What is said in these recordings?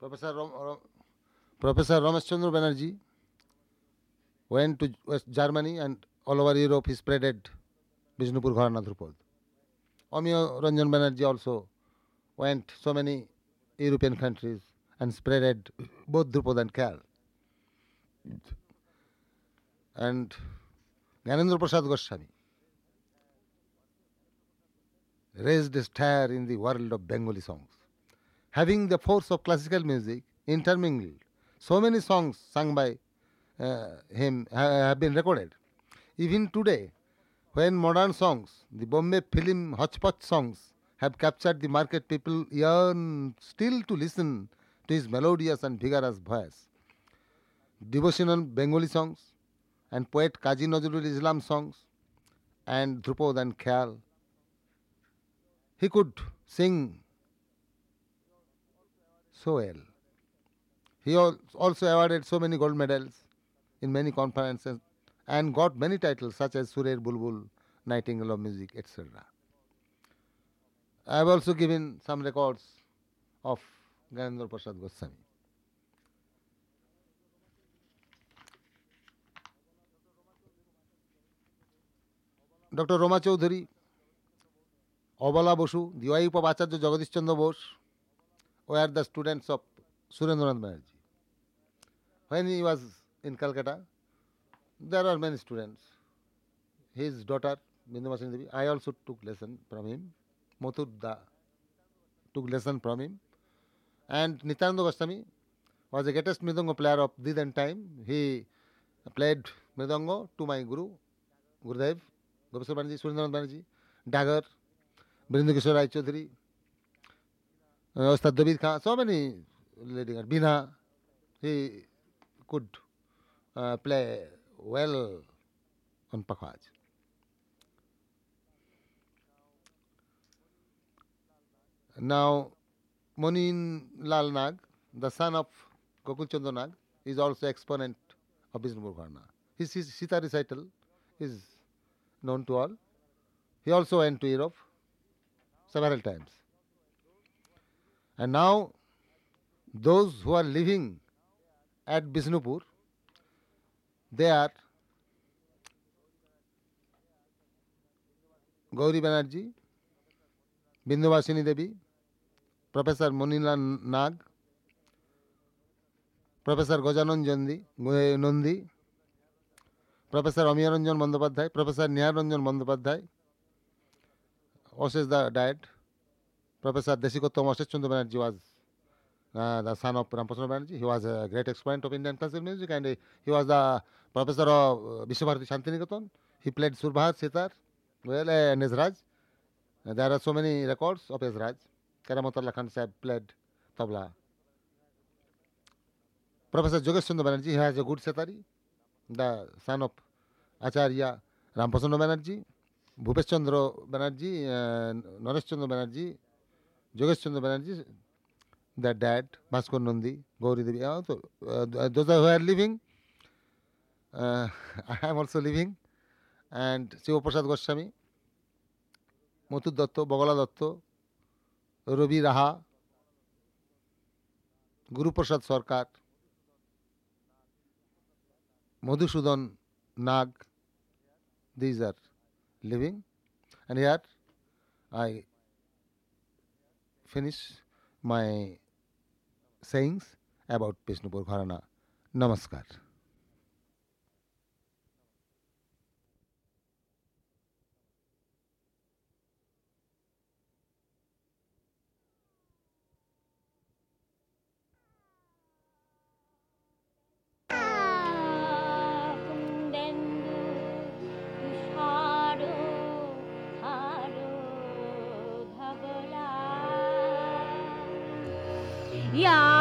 Professor, Rom, Rom, Professor Ramachandra Banerjee went to West Germany and all over Europe he spreaded Bishnupur Gharana Dhrupad. Amiyo Ranjan Banerjee also went so many European countries and spreaded both Dhrupad and Cal. And Gyanendra Prasad Goswami raised a star in the world of Bengali songs. Having the force of classical music intermingled, so many songs sung by uh, him have been recorded. Even today, when modern songs, the Bombay film hodgepodge songs, have captured the market, people yearn still to listen to his melodious and vigorous voice. Devotional Bengali songs and poet Kazi Nazrul Islam songs and Dhrupad and Khyal. He could sing so well. He also awarded so many gold medals in many conferences and got many titles such as Surer Bulbul, Nightingale of Music, etc. I have also given some records of Gyanendra Prasad Goswami. Obala Bosu, the wife of Acharya Jagadish Chandra Bose, were the students of Surendranath Banerjee. When he was in Calcutta, there are many students. His daughter, Binduvasini Devi, I also took lesson from him. Mothurda took lesson from him. And Nityananda Goswami was the greatest Mridanga player of this and time. He played Mridanga to my Guru, Gurudev, Gopeswar Banerjee, Surendranath Banerjee, Dagger, Brindakishore Rai Chaudhary, uh, Ustad Dabir Khan, so many leading Bina, he could uh, play well on Pakhwaj. Now, Monin Lal Nag, the son of Gokul Chandra Nag, is also exponent of Bishnupur Gharana. His, his Sitar recital is known to all. He also went to Europe several times. And now, those who are living at Bishnupur, they are Gauri Banerjee, Binduvasini Devi, Professor Monila Nag, Professor Gajanan Jandi, Nandi, Professor Amiyaranjan Bandyopadhyay, Professor Niharanjan Bandyopadhyay, Oshes the died. Professor Desikottam Oshes Chandra Banerjee was uh, the son of Ramprasad Banerjee. He was a great exponent of Indian classical music and uh, he was the professor of uh, Vishwabharati Shantiniketan. He played Surbhat, Sitar, well, uh, and Ezraj. Uh, there are so many records of Ezraj. Karamatullah Khan Sahib played tabla. Professor Jogesh Chandra Banerjee, has a good setari, the son of Acharya Ramprasad Banerjee, Bhupesh Chandra Banerjee, uh, Naresh Chandra Banerjee, Jogesh Chandra Banerjee, their dad, Bhaskar Nandi, Gauri Devi, also, uh, those who are living, uh, I am also living, and Shiva Prasad Goswami, Motu Datta, Bogala Datta, Ravi Raha, Guru Prasad Sarkar, Madhusudan Nag, these are living. And here I finish my sayings about Bishnupur Gharana. Namaskar. Yeah.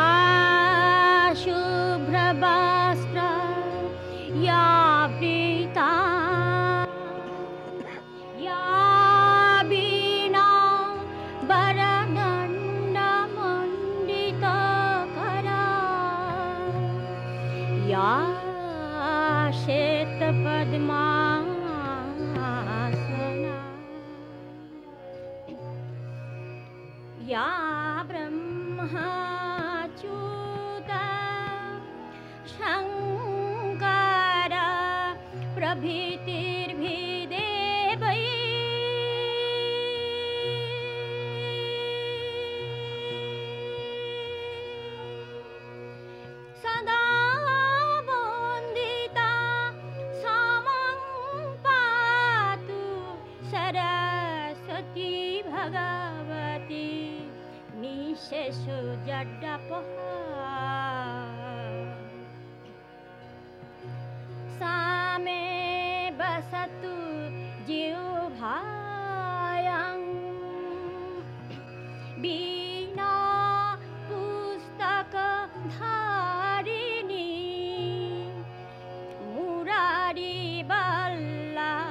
हरिवल्लभा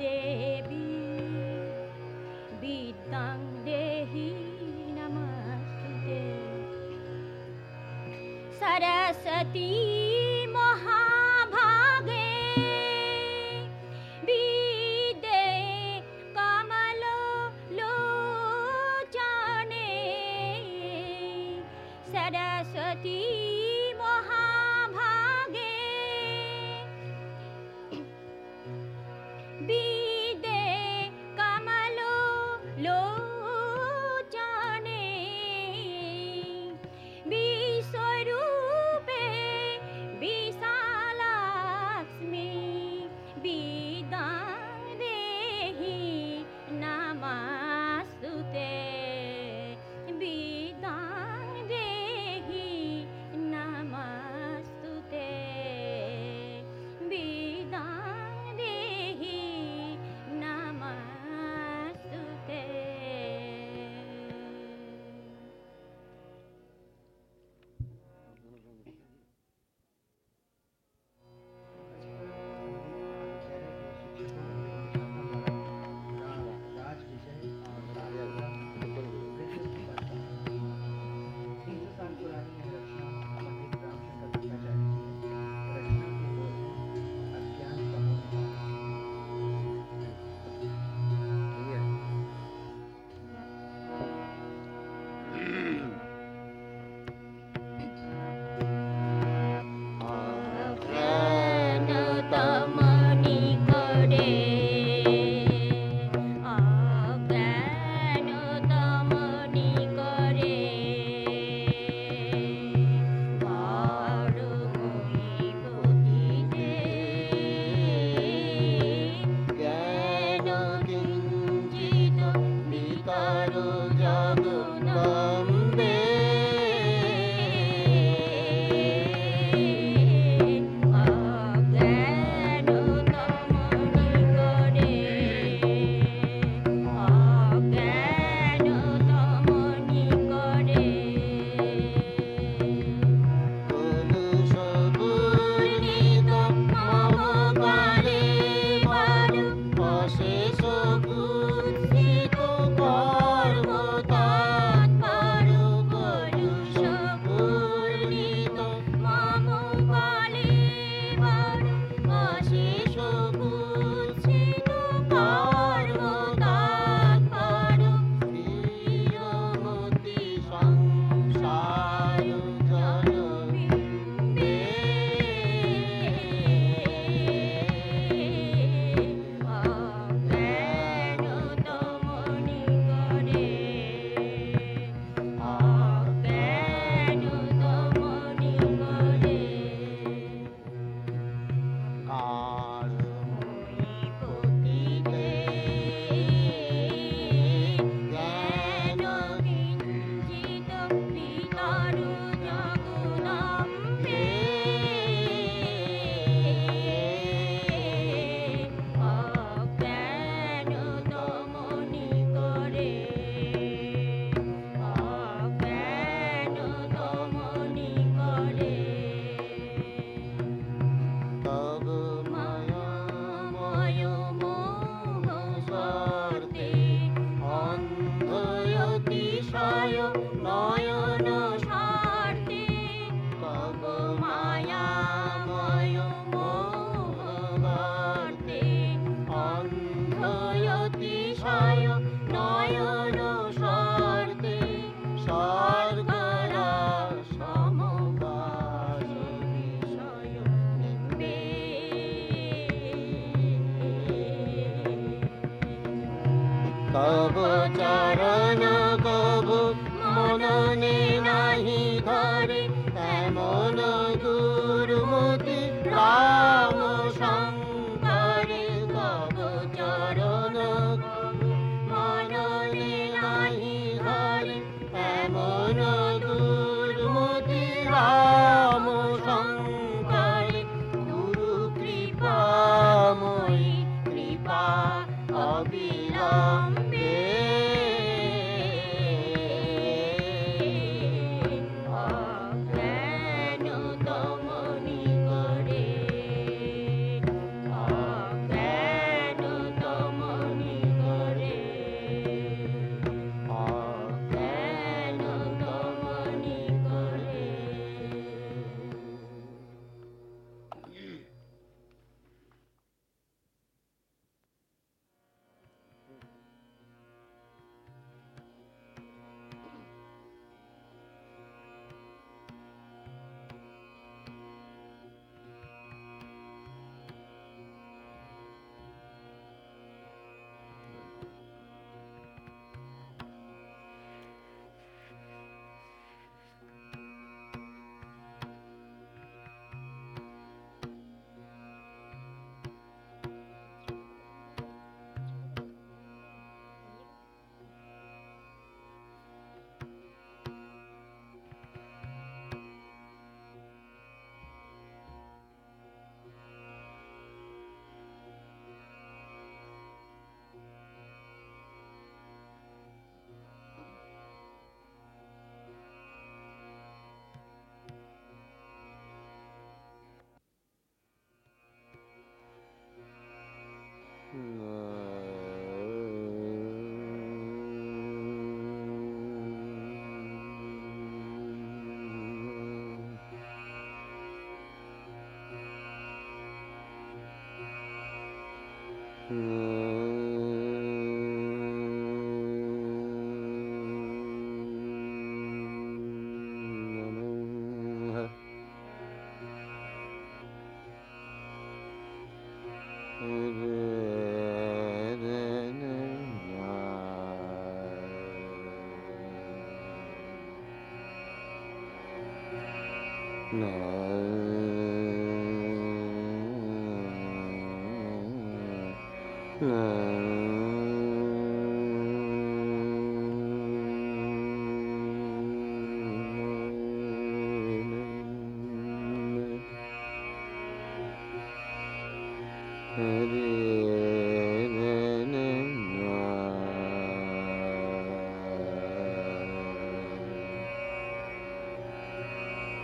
देवी वित्तं देहि नमस्ते। Saraswati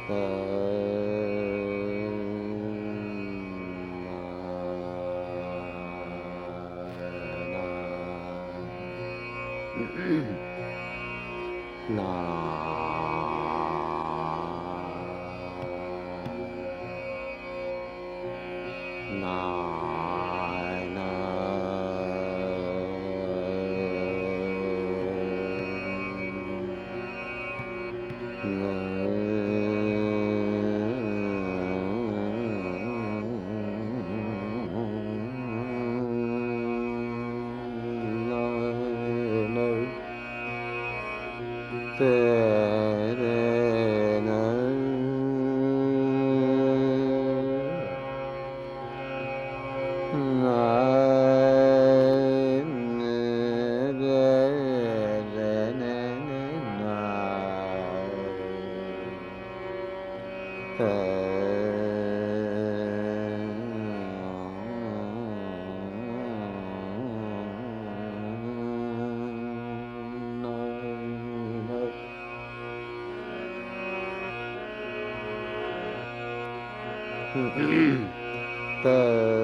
Uh... 的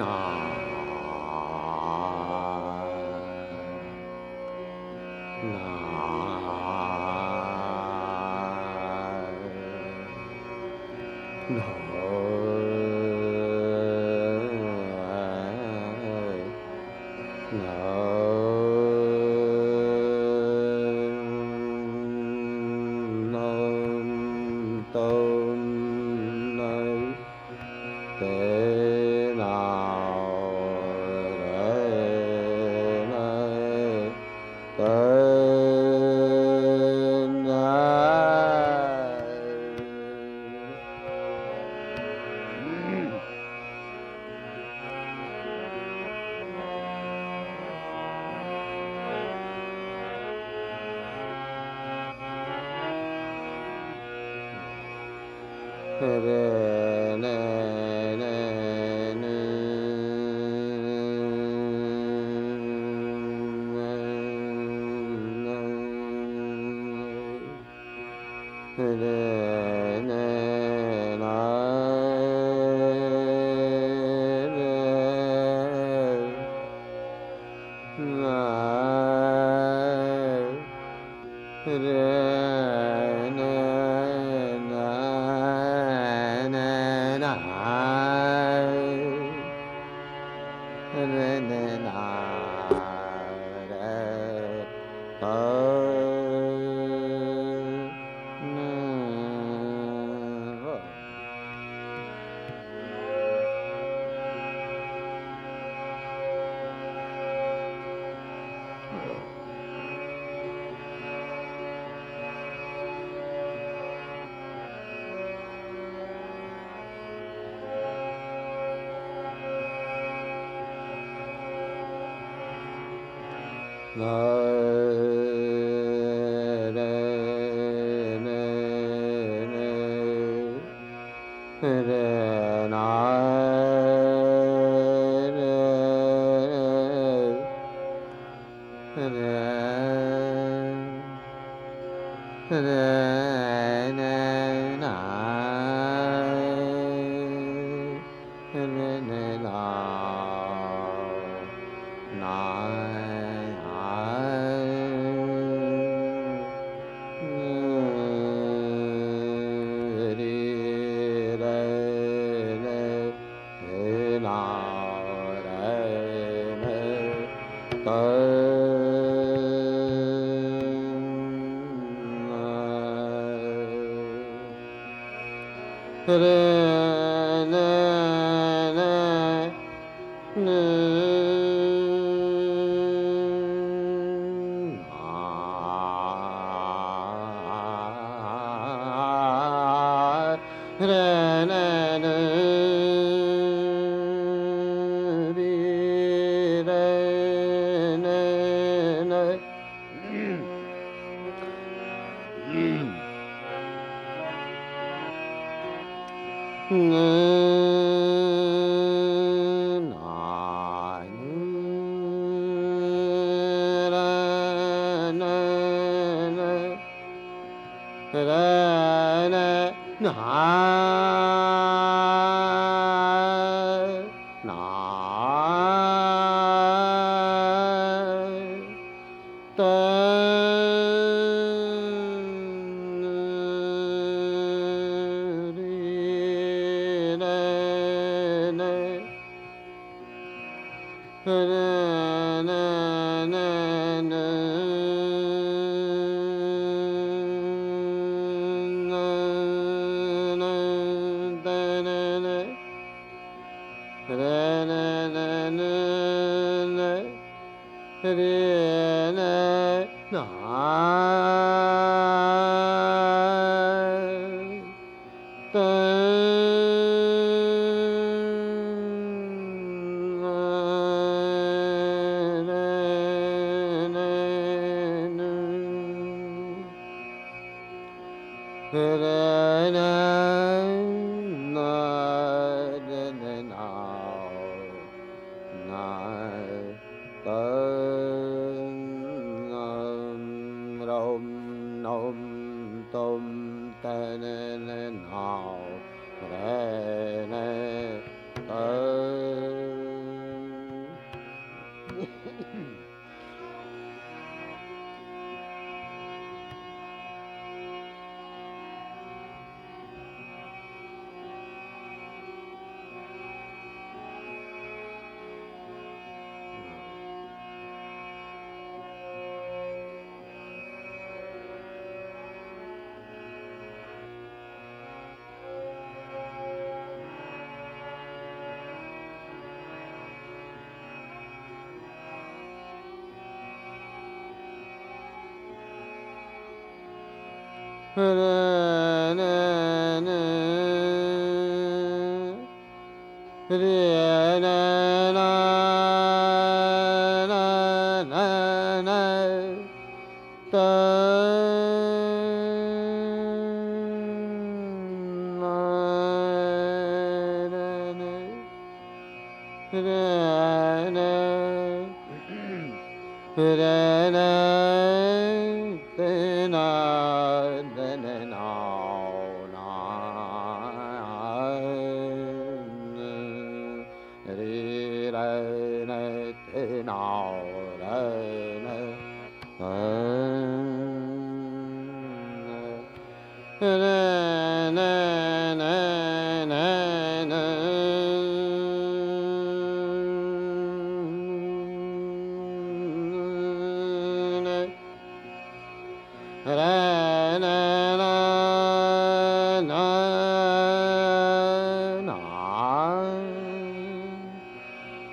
na na na Ah. re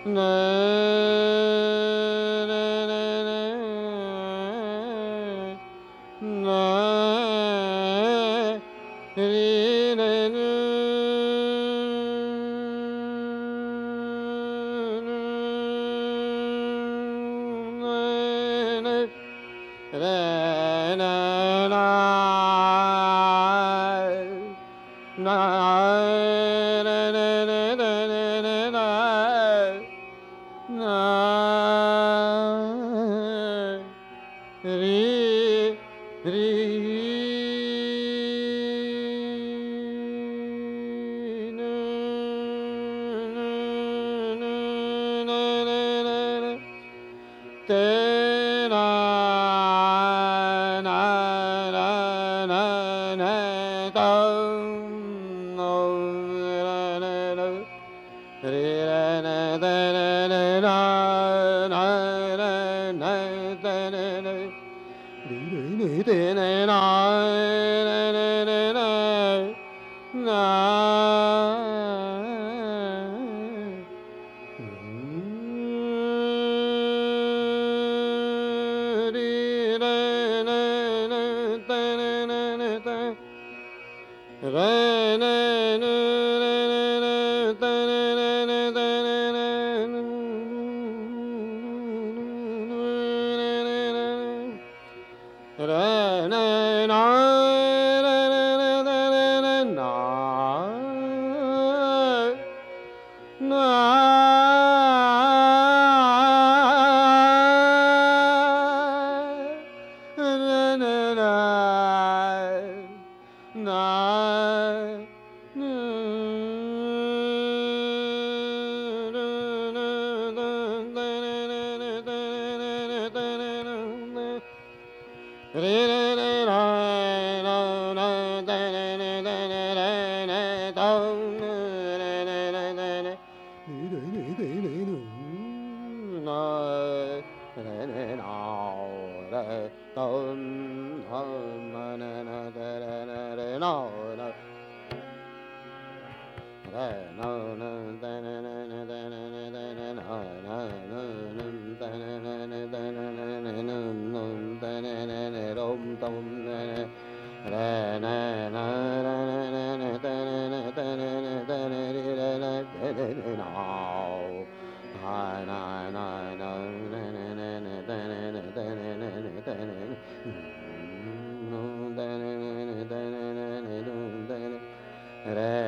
No. Re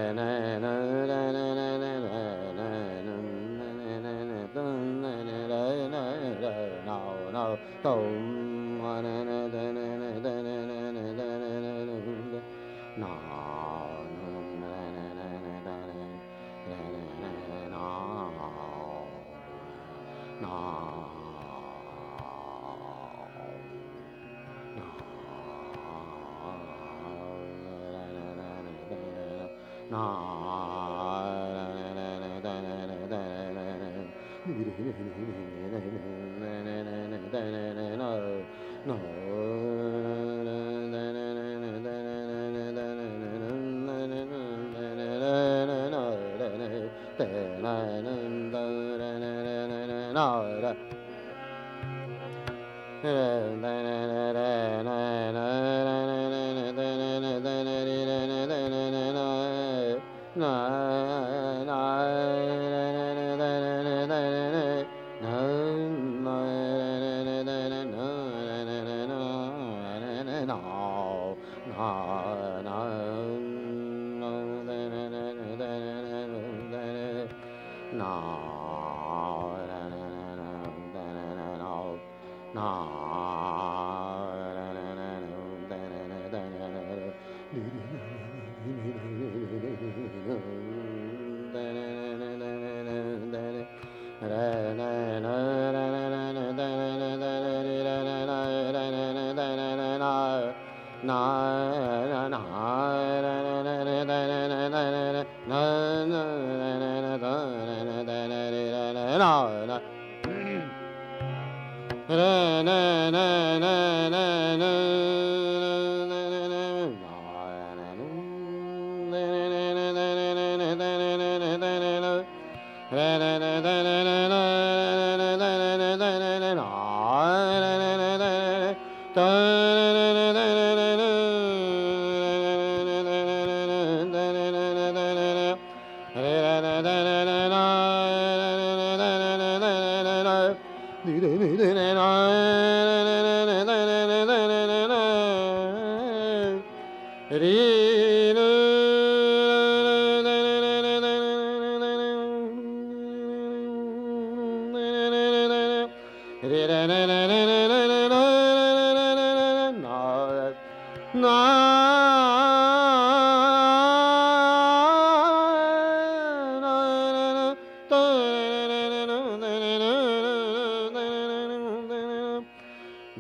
Mm-hmm.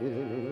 el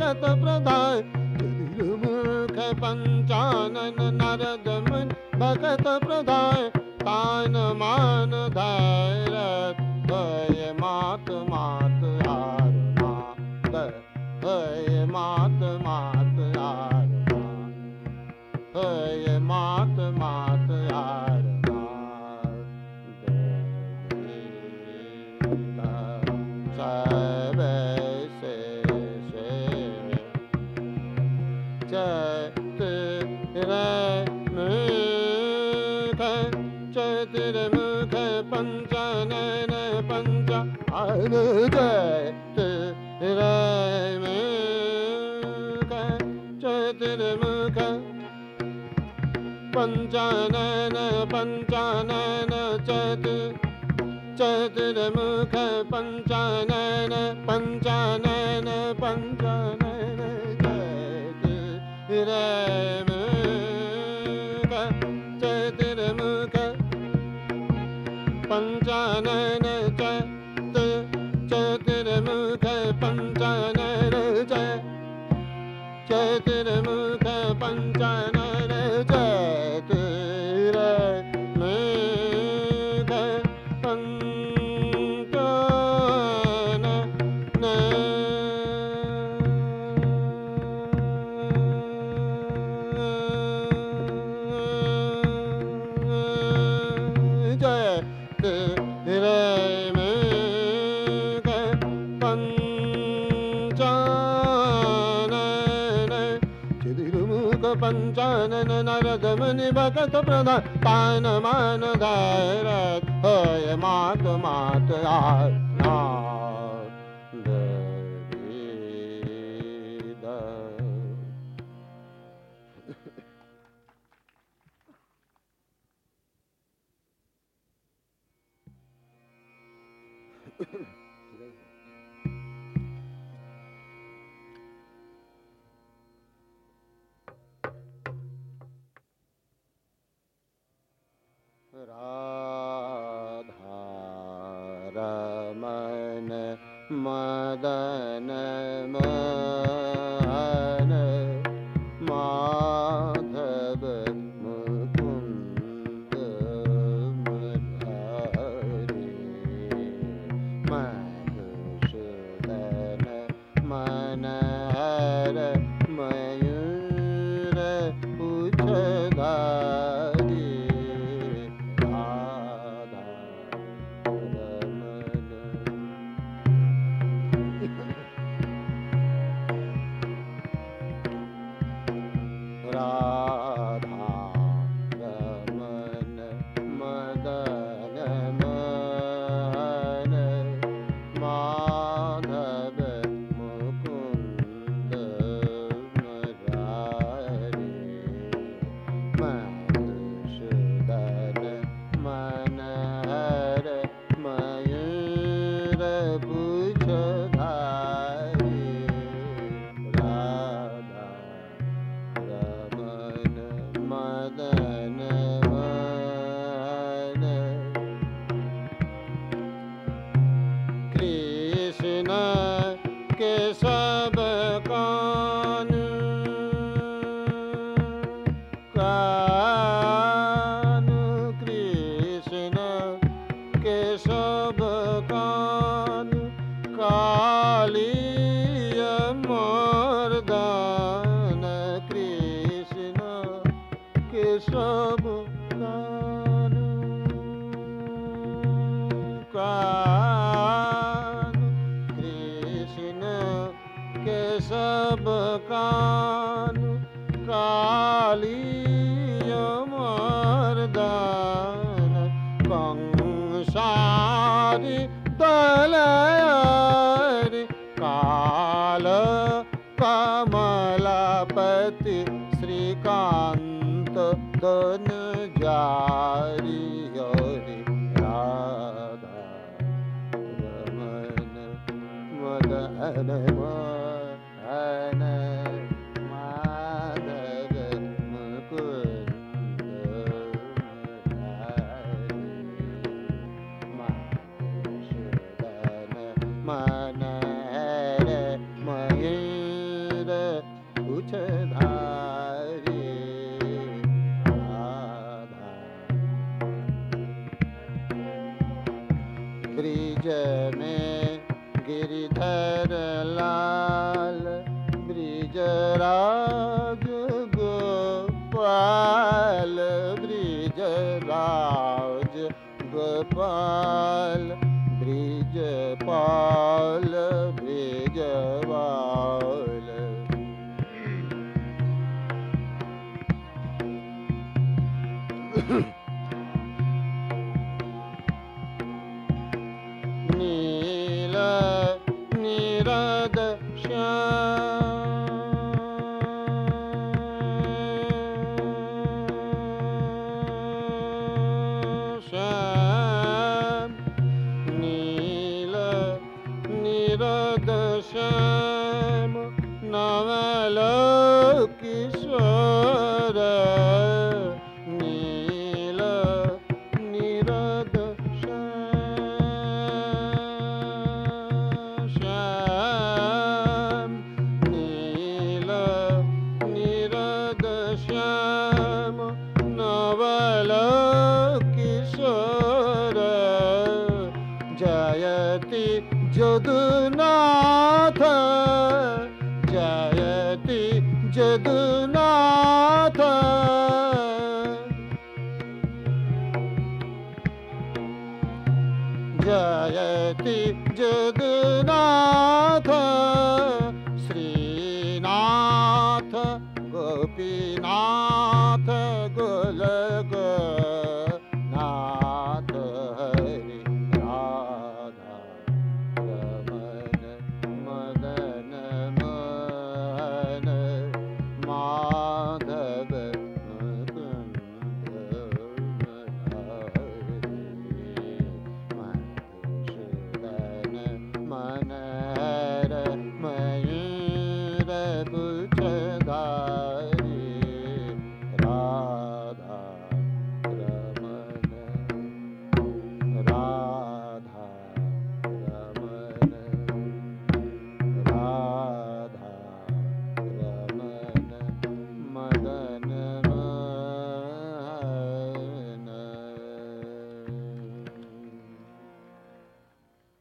मुनि पञ्चानन पञ्चानन चतुर्मुख पञ्चानन पञ्चानन प्रदान धार मात मात आ आधारमन मद Mama.